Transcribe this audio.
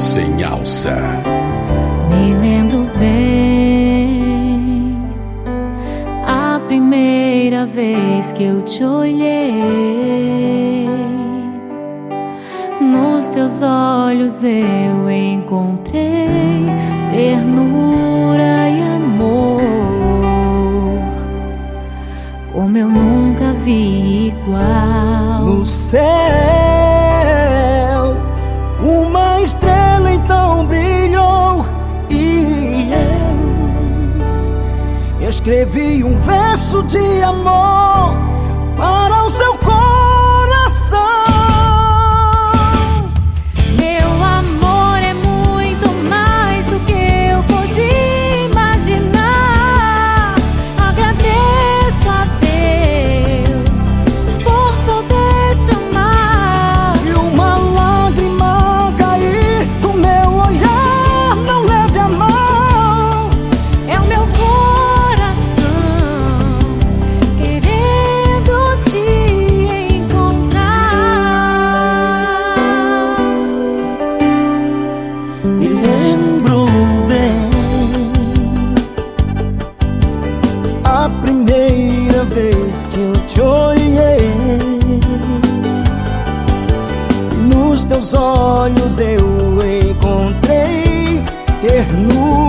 Balsa. Me lembro bem a primeira vez que eu te olhei. Nos teus olhos eu encontrei ternura escrevi um verso de amor para o seu coração. teus olhos eu encontrei ternura.